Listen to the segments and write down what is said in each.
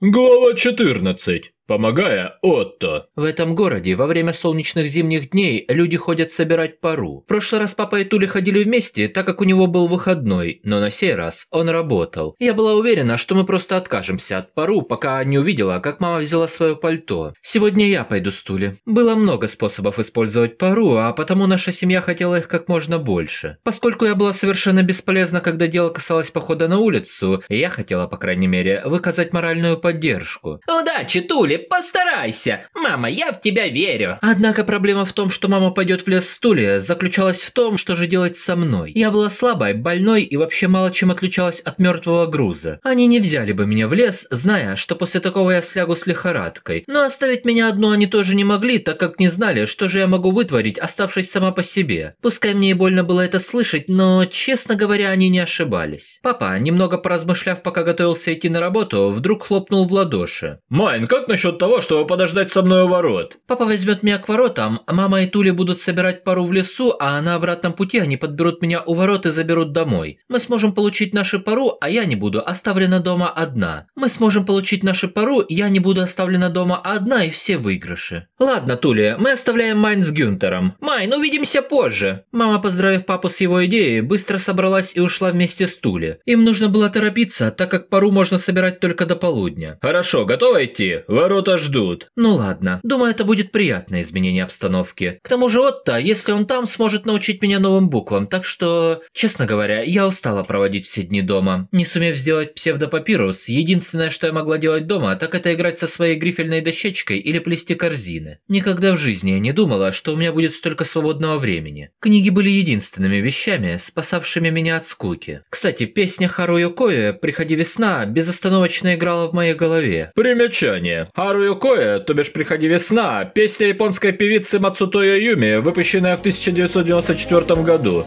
Глава 14. Помогая Отто. В этом городе во время солнечных зимних дней люди ходят собирать пару. В прошлый раз папа и Тули ходили вместе, так как у него был выходной, но на сей раз он работал. Я была уверена, что мы просто откажемся от пару, пока не увидела, как мама взяла свое пальто. Сегодня я пойду с Тули. Было много способов использовать пару, а потому наша семья хотела их как можно больше. Поскольку я была совершенно бесполезна, когда дело касалось похода на улицу, я хотела, по крайней мере, выказать моральную поддержку. Удачи, Тули, постарайся. Мама, я в тебя верю. Однако проблема в том, что мама пойдет в лес в стуле, заключалась в том, что же делать со мной. Я была слабой, больной и вообще мало чем отличалась от мертвого груза. Они не взяли бы меня в лес, зная, что после такого я слягу с лихорадкой. Но оставить меня одну они тоже не могли, так как не знали, что же я могу вытворить, оставшись сама по себе. Пускай мне и больно было это слышать, но, честно говоря, они не ошибались. Папа, немного поразмышляв, пока готовился идти на работу, вдруг хлопнул в ладоши. Майн, как насчет насчет того, чтобы подождать со мной у ворот? Папа возьмет меня к воротам, мама и Туля будут собирать пару в лесу, а на обратном пути они подберут меня у ворот и заберут домой. Мы сможем получить нашу пару, а я не буду оставлена дома одна. Мы сможем получить нашу пару, я не буду оставлена дома одна и все выигрыши. Ладно, Туля, мы оставляем Майн с Гюнтером. Майн, увидимся позже. Мама, поздравив папу с его идеей, быстро собралась и ушла вместе с Туле. Им нужно было торопиться, так как пару можно собирать только до полудня. Хорошо, готова идти? Ворота кого-то ждут. Ну ладно, думаю, это будет приятное изменение обстановки. К тому же Отто, если он там, сможет научить меня новым буквам, так что, честно говоря, я устала проводить все дни дома. Не сумев сделать псевдопапирус, единственное, что я могла делать дома, так это играть со своей грифельной дощечкой или плести корзины. Никогда в жизни я не думала, что у меня будет столько свободного времени. Книги были единственными вещами, спасавшими меня от скуки. Кстати, песня Хару Йокоэ «Приходи весна» безостановочно играла в моей голове. Примечание. Хару Хару Юкоя, то бишь «Приходи весна», песня японской певицы Мацутоя Юми, выпущенная в 1994 году.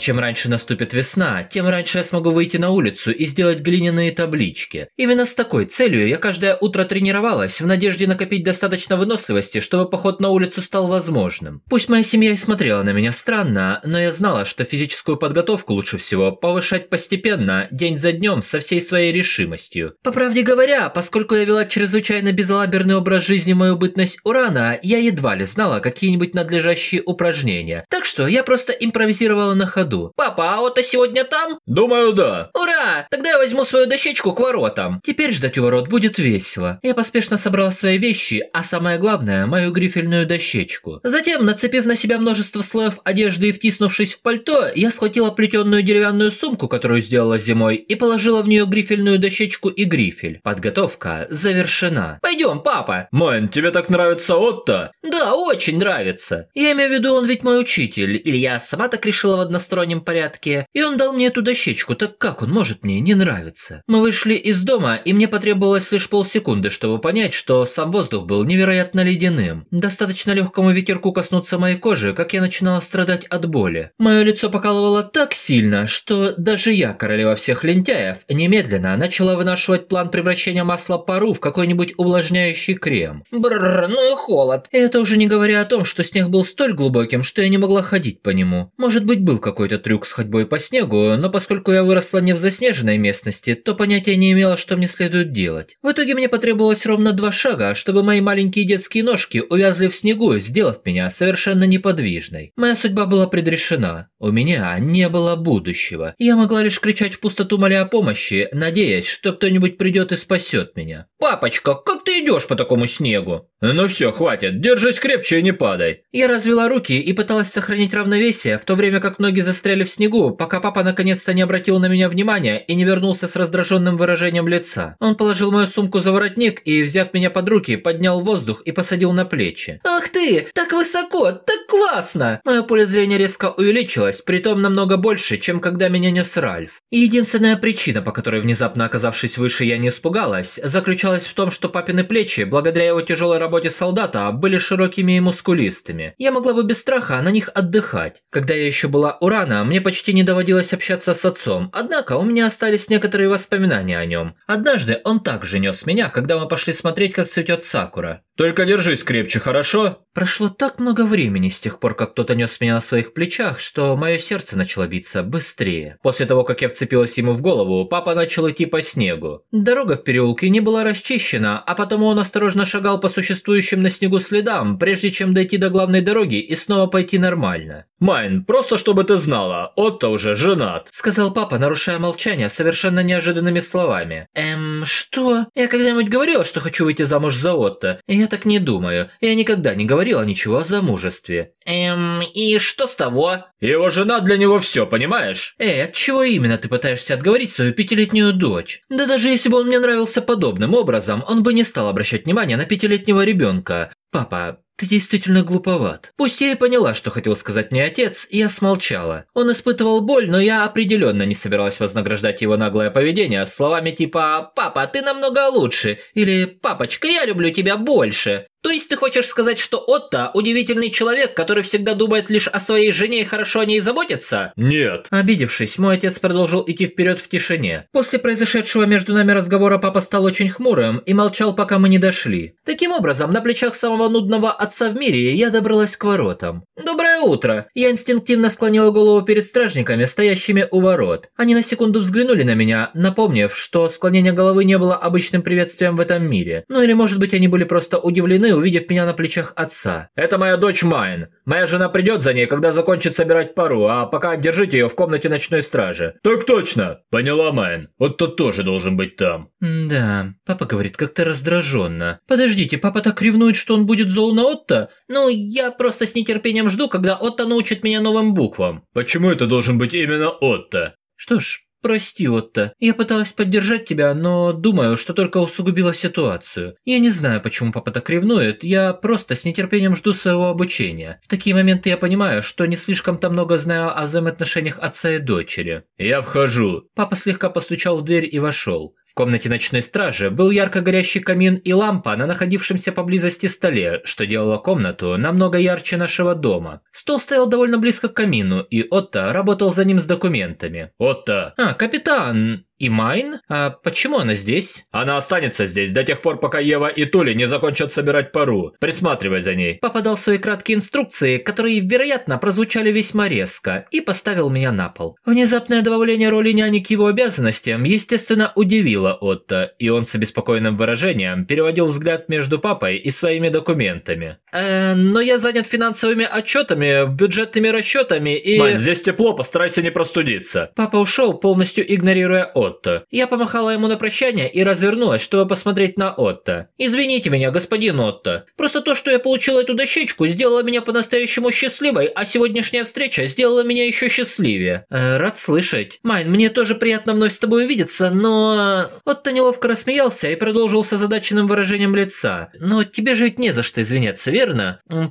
Чем раньше наступит весна, тем раньше я смогу выйти на улицу и сделать глиняные таблички. Именно с такой целью я каждое утро тренировалась в надежде накопить достаточно выносливости, чтобы поход на улицу стал возможным. Пусть моя семья и смотрела на меня странно, но я знала, что физическую подготовку лучше всего повышать постепенно, день за днем, со всей своей решимостью. По правде говоря, поскольку я вела чрезвычайно безалаберный образ жизни мою бытность урана, я едва ли знала какие-нибудь надлежащие упражнения. Так что я просто импровизировала на ходу году. Папа, а Отто сегодня там? Думаю, да. Ура! Тогда я возьму свою дощечку к воротам. Теперь ждать у ворот будет весело. Я поспешно собрала свои вещи, а самое главное, мою грифельную дощечку. Затем, нацепив на себя множество слоев одежды и втиснувшись в пальто, я схватила плетеную деревянную сумку, которую сделала зимой, и положила в нее грифельную дощечку и грифель. Подготовка завершена. Пойдем, папа. Мэн, тебе так нравится Отто? Да, очень нравится. Я имею в виду, он ведь мой учитель, или я сама так решила в одностранном одностороннем порядке, и он дал мне эту дощечку, так как он может мне не нравиться? Мы вышли из дома, и мне потребовалось лишь полсекунды, чтобы понять, что сам воздух был невероятно ледяным. Достаточно легкому ветерку коснуться моей кожи, как я начинала страдать от боли. Мое лицо покалывало так сильно, что даже я, королева всех лентяев, немедленно начала вынашивать план превращения масла пару в какой-нибудь увлажняющий крем. Бррр, ну и холод. И это уже не говоря о том, что снег был столь глубоким, что я не могла ходить по нему. Может быть, был какой-то какой-то трюк с ходьбой по снегу, но поскольку я выросла не в заснеженной местности, то понятия не имела, что мне следует делать. В итоге мне потребовалось ровно два шага, чтобы мои маленькие детские ножки увязли в снегу, сделав меня совершенно неподвижной. Моя судьба была предрешена. У меня не было будущего. Я могла лишь кричать в пустоту моля о помощи, надеясь, что кто-нибудь придет и спасет меня. «Папочка, как ты идешь по такому снегу?» «Ну все, хватит, держись крепче и не падай». Я развела руки и пыталась сохранить равновесие, в то время как ноги за застряли в снегу, пока папа наконец-то не обратил на меня внимания и не вернулся с раздраженным выражением лица. Он положил мою сумку за воротник и, взяв меня под руки, поднял воздух и посадил на плечи. Ах ты, так высоко, так классно! Мое поле зрения резко увеличилось, притом намного больше, чем когда меня нес Ральф. Единственная причина, по которой внезапно оказавшись выше я не испугалась, заключалась в том, что папины плечи, благодаря его тяжелой работе солдата, были широкими и мускулистыми. Я могла бы без страха на них отдыхать. Когда я еще была у Рана, мне почти не доводилось общаться с отцом, однако у меня остались некоторые воспоминания о нем. Однажды он также нес меня, когда мы пошли смотреть, как цветет сакура. Только держись крепче, хорошо? Прошло так много времени с тех пор, как кто-то нес меня на своих плечах, что мое сердце начало биться быстрее. После того, как я вцепилась ему в голову, папа начал идти по снегу. Дорога в переулке не была расчищена, а потому он осторожно шагал по существующим на снегу следам, прежде чем дойти до главной дороги и снова пойти нормально. Майн, просто чтобы ты знала, Отто уже женат. Сказал папа, нарушая молчание совершенно неожиданными словами. Эм, что? Я когда-нибудь говорила, что хочу выйти замуж за Отто? Я так не думаю. Я никогда не говорила ничего о замужестве. Эм, и что с того? Его жена для него все, понимаешь? Эй, от чего именно ты пытаешься отговорить свою пятилетнюю дочь? Да даже если бы он мне нравился подобным образом, он бы не стал обращать внимание на пятилетнего ребенка. Папа, ты действительно глуповат. Пусть я и поняла, что хотел сказать мне отец, я смолчала. Он испытывал боль, но я определенно не собиралась вознаграждать его наглое поведение словами типа «Папа, ты намного лучше» или «Папочка, я люблю тебя больше». То есть ты хочешь сказать, что Отто – удивительный человек, который всегда думает лишь о своей жене и хорошо о ней заботится? Нет. Обидевшись, мой отец продолжил идти вперед в тишине. После произошедшего между нами разговора папа стал очень хмурым и молчал, пока мы не дошли. Таким образом, на плечах самого нудного отца в мире я добралась к воротам. Доброе утро. Я инстинктивно склонила голову перед стражниками, стоящими у ворот. Они на секунду взглянули на меня, напомнив, что склонение головы не было обычным приветствием в этом мире. Ну или может быть они были просто удивлены, увидев меня на плечах отца. Это моя дочь Майн. Моя жена придет за ней, когда закончит собирать пару, а пока держите ее в комнате ночной стражи. Так точно. Поняла, Майн. Отто тоже должен быть там. Да, папа говорит как-то раздраженно. Подождите, папа так ревнует, что он будет зол на Отто? Ну, я просто с нетерпением жду, когда Отто научит меня новым буквам. Почему это должен быть именно Отто? Что ж, Прости, Отто. Я пыталась поддержать тебя, но думаю, что только усугубила ситуацию. Я не знаю, почему папа так ревнует, я просто с нетерпением жду своего обучения. В такие моменты я понимаю, что не слишком-то много знаю о взаимоотношениях отца и дочери. Я вхожу. Папа слегка постучал в дверь и вошел. В комнате ночной стражи был ярко горящий камин и лампа на находившемся поблизости столе, что делало комнату намного ярче нашего дома. Стол стоял довольно близко к камину, и Отто работал за ним с документами. Отто. А, капитан, и Майн? А почему она здесь? Она останется здесь до тех пор, пока Ева и Тули не закончат собирать пару. Присматривай за ней. Папа дал свои краткие инструкции, которые, вероятно, прозвучали весьма резко, и поставил меня на пол. Внезапное добавление роли няни к его обязанностям, естественно, удивило Отто, и он с обеспокоенным выражением переводил взгляд между папой и своими документами. Э, но я занят финансовыми отчетами, бюджетными расчетами и... Мань, здесь тепло, постарайся не простудиться. Папа ушел, полностью игнорируя Отто. Отто. Я помахала ему на прощание и развернулась, чтобы посмотреть на Отто. «Извините меня, господин Отто. Просто то, что я получила эту дощечку, сделало меня по-настоящему счастливой, а сегодняшняя встреча сделала меня еще счастливее». Э, рад слышать. Майн, мне тоже приятно вновь с тобой увидеться, но... Отто неловко рассмеялся и продолжил с озадаченным выражением лица. «Но тебе же ведь не за что извиняться, верно?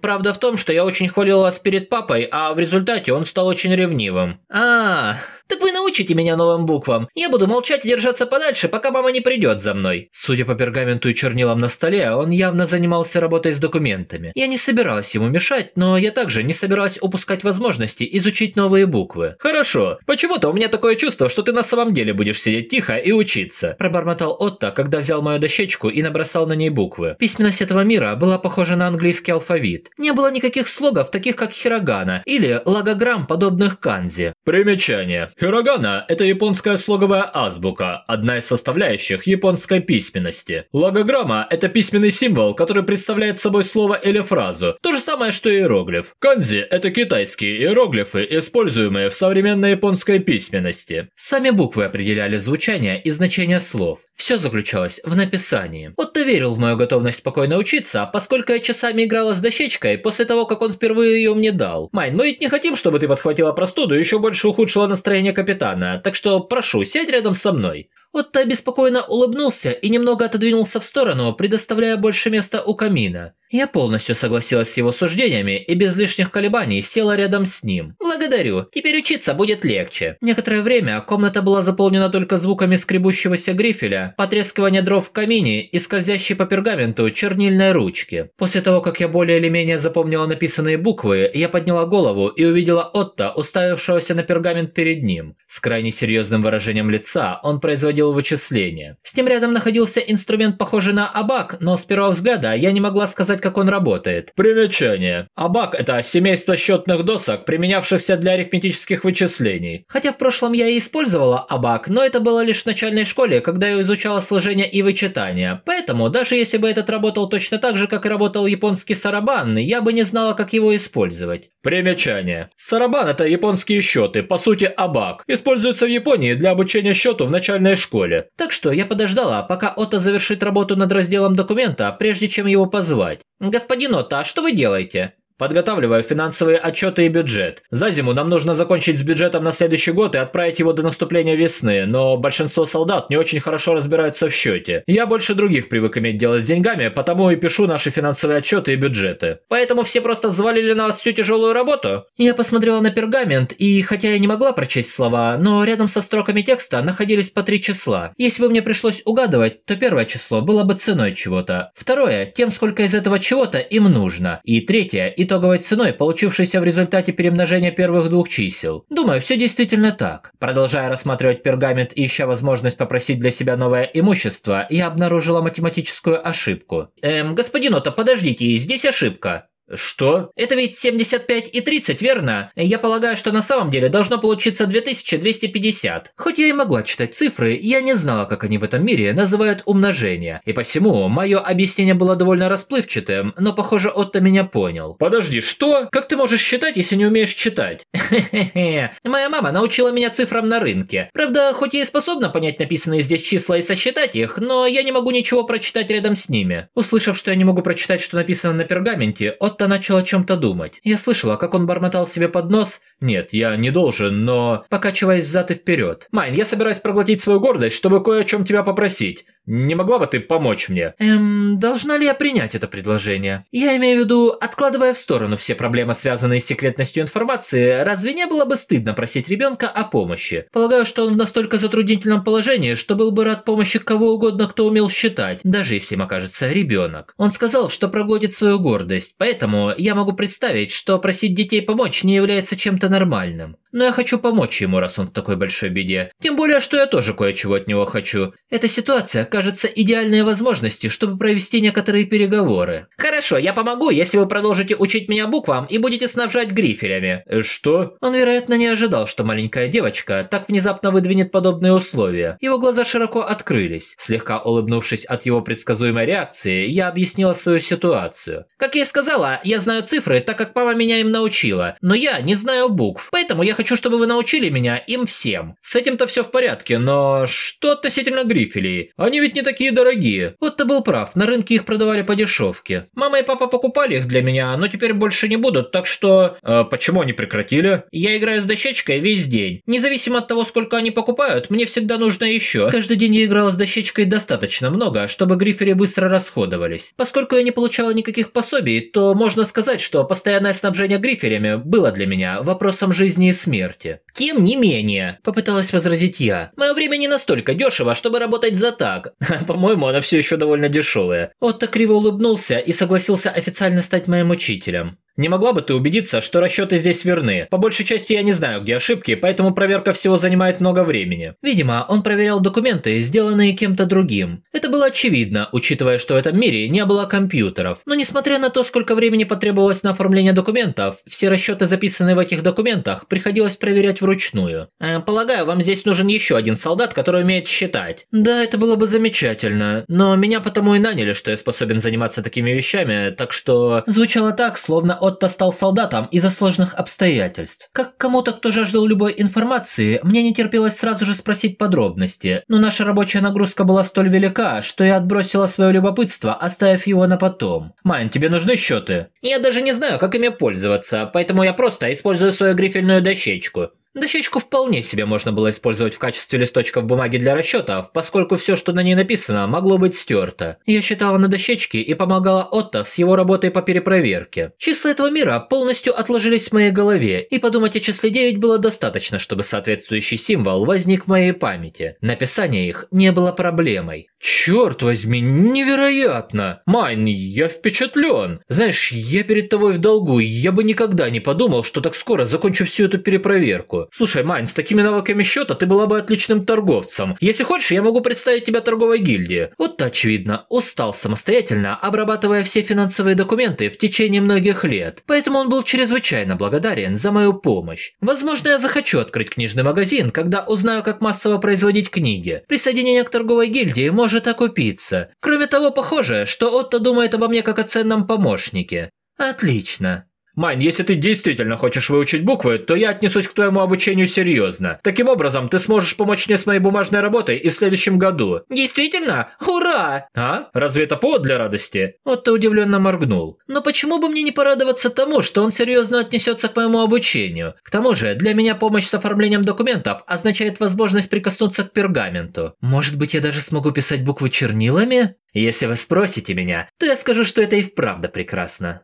Правда в том, что я очень хвалил вас перед папой, а в результате он стал очень ревнивым». А, так вы научите меня новым буквам. Я буду молчать и держаться подальше, пока мама не придет за мной. Судя по пергаменту и чернилам на столе, он явно занимался работой с документами. Я не собиралась ему мешать, но я также не собиралась упускать возможности изучить новые буквы. Хорошо. Почему-то у меня такое чувство, что ты на самом деле будешь сидеть тихо и учиться. Пробормотал Отто, когда взял мою дощечку и набросал на ней буквы. Письменность этого мира была похожа на английский алфавит. Не было никаких слогов, таких как хирогана или логограмм, подобных канзи. Примечание. Хирогана – это японская слоговая азбука, одна из составляющих японской письменности. Логограмма – это письменный символ, который представляет собой слово или фразу, то же самое, что иероглиф. Кандзи – это китайские иероглифы, используемые в современной японской письменности. Сами буквы определяли звучание и значение слов. Все заключалось в написании. Отто верил в мою готовность спокойно учиться, поскольку я часами играла с дощечкой после того, как он впервые ее мне дал. Майн, мы ведь не хотим, чтобы ты подхватила простуду и еще больше ухудшила настроение капитана, так что прошу, сядь рядом со мной. Отто беспокойно улыбнулся и немного отодвинулся в сторону, предоставляя больше места у камина. Я полностью согласилась с его суждениями и без лишних колебаний села рядом с ним. «Благодарю. Теперь учиться будет легче». Некоторое время комната была заполнена только звуками скребущегося грифеля, потрескивания дров в камине и скользящей по пергаменту чернильной ручки. После того, как я более или менее запомнила написанные буквы, я подняла голову и увидела Отто, уставившегося на пергамент перед ним. С крайне серьезным выражением лица он производил вычисления. С ним рядом находился инструмент, похожий на абак, но с первого взгляда я не могла сказать, как он работает. Примечание. Абак – это семейство счетных досок, применявшихся для арифметических вычислений. Хотя в прошлом я и использовала абак, но это было лишь в начальной школе, когда я изучала сложение и вычитание. Поэтому, даже если бы этот работал точно так же, как и работал японский сарабан, я бы не знала, как его использовать. Примечание. Сарабан – это японские счеты, по сути абак. Используется в Японии для обучения счету в начальной школе. Так что я подождала, пока Ото завершит работу над разделом документа, прежде чем его позвать. «Господин Отто, а что вы делаете?» Подготавливаю финансовые отчеты и бюджет. За зиму нам нужно закончить с бюджетом на следующий год и отправить его до наступления весны, но большинство солдат не очень хорошо разбираются в счете. Я больше других привык иметь дело с деньгами, потому и пишу наши финансовые отчеты и бюджеты. Поэтому все просто взвалили на вас всю тяжелую работу? Я посмотрела на пергамент, и хотя я не могла прочесть слова, но рядом со строками текста находились по три числа. Если бы мне пришлось угадывать, то первое число было бы ценой чего-то, второе – тем, сколько из этого чего-то им нужно, и третье – итоговой ценой, получившейся в результате перемножения первых двух чисел. Думаю, все действительно так. Продолжая рассматривать пергамент и ища возможность попросить для себя новое имущество, я обнаружила математическую ошибку. Эм, господин Отто, подождите, здесь ошибка. Что? Это ведь 75 и 30, верно? Я полагаю, что на самом деле должно получиться 2250. Хоть я и могла читать цифры, я не знала, как они в этом мире называют умножение. И посему мое объяснение было довольно расплывчатым, но похоже Отто меня понял. Подожди, что? Как ты можешь считать, если не умеешь читать? Хе-хе-хе. Моя мама научила меня цифрам на рынке. Правда, хоть я и способна понять написанные здесь числа и сосчитать их, но я не могу ничего прочитать рядом с ними. Услышав, что я не могу прочитать, что написано на пергаменте, Отто Отто начал о чем-то думать. Я слышала, как он бормотал себе под нос «Нет, я не должен, но...» покачиваясь взад и вперед. «Майн, я собираюсь проглотить свою гордость, чтобы кое о чем тебя попросить. Не могла бы ты помочь мне?» Эм, должна ли я принять это предложение? Я имею в виду, откладывая в сторону все проблемы, связанные с секретностью информации, разве не было бы стыдно просить ребенка о помощи? Полагаю, что он в настолько затруднительном положении, что был бы рад помощи кого угодно, кто умел считать, даже если им окажется ребенок. Он сказал, что проглотит свою гордость, поэтому я могу представить, что просить детей помочь не является чем-то нормальным. Но я хочу помочь ему, раз он в такой большой беде. Тем более, что я тоже кое-чего от него хочу. Эта ситуация кажется идеальной возможностью, чтобы провести некоторые переговоры. Хорошо, я помогу, если вы продолжите учить меня буквам и будете снабжать грифелями. Э, что? Он, вероятно, не ожидал, что маленькая девочка так внезапно выдвинет подобные условия. Его глаза широко открылись. Слегка улыбнувшись от его предсказуемой реакции, я объяснила свою ситуацию. Как я и сказала, я знаю цифры, так как мама меня им научила. Но я не знаю букв, поэтому я хочу, чтобы вы научили меня им всем. С этим-то все в порядке, но что относительно грифелей? Они ведь не такие дорогие. Вот ты был прав, на рынке их продавали по дешевке. Мама и папа покупали их для меня, но теперь больше не будут, так что... А почему они прекратили? Я играю с дощечкой весь день. Независимо от того, сколько они покупают, мне всегда нужно еще. Каждый день я играла с дощечкой достаточно много, чтобы грифели быстро расходовались. Поскольку я не получала никаких пособий, то можно сказать, что постоянное снабжение грифелями было для меня вопросом жизни и смерти смерти. Тем не менее, попыталась возразить я. Мое время не настолько дешево, чтобы работать за так. По-моему, она все еще довольно дешевая. Отто криво улыбнулся и согласился официально стать моим учителем. Не могла бы ты убедиться, что расчеты здесь верны? По большей части я не знаю, где ошибки, поэтому проверка всего занимает много времени. Видимо, он проверял документы, сделанные кем-то другим. Это было очевидно, учитывая, что в этом мире не было компьютеров. Но несмотря на то, сколько времени потребовалось на оформление документов, все расчеты, записанные в этих документах, приходилось проверять вручную. Э, полагаю, вам здесь нужен еще один солдат, который умеет считать. Да, это было бы замечательно. Но меня потому и наняли, что я способен заниматься такими вещами, так что... Звучало так, словно Отто стал солдатом из-за сложных обстоятельств. Как кому-то, кто жаждал любой информации, мне не терпелось сразу же спросить подробности, но наша рабочая нагрузка была столь велика, что я отбросила свое любопытство, оставив его на потом. Майн, тебе нужны счеты? Я даже не знаю, как ими пользоваться, поэтому я просто использую свою грифельную дощечку. Дощечку вполне себе можно было использовать в качестве листочков бумаги для расчетов, поскольку все, что на ней написано, могло быть стерто. Я считала на дощечке и помогала Отто с его работой по перепроверке. Числа этого мира полностью отложились в моей голове, и подумать о числе 9 было достаточно, чтобы соответствующий символ возник в моей памяти. Написание их не было проблемой. Черт возьми, невероятно! Майн, я впечатлен. Знаешь, я перед тобой в долгу, я бы никогда не подумал, что так скоро закончу всю эту перепроверку. Слушай, Майн, с такими навыками счета ты была бы отличным торговцем. Если хочешь, я могу представить тебя торговой гильдии. Отто, очевидно, устал самостоятельно, обрабатывая все финансовые документы в течение многих лет, поэтому он был чрезвычайно благодарен за мою помощь. Возможно, я захочу открыть книжный магазин, когда узнаю, как массово производить книги. Присоединение к торговой гильдии может окупиться. Кроме того, похоже, что Отто думает обо мне как о ценном помощнике. Отлично. Майн, если ты действительно хочешь выучить буквы, то я отнесусь к твоему обучению серьезно. Таким образом, ты сможешь помочь мне с моей бумажной работой и в следующем году. Действительно? Ура! А? Разве это повод для радости? Вот ты удивленно моргнул. Но почему бы мне не порадоваться тому, что он серьезно отнесется к моему обучению? К тому же, для меня помощь с оформлением документов означает возможность прикоснуться к пергаменту. Может быть, я даже смогу писать буквы чернилами? Если вы спросите меня, то я скажу, что это и вправду прекрасно.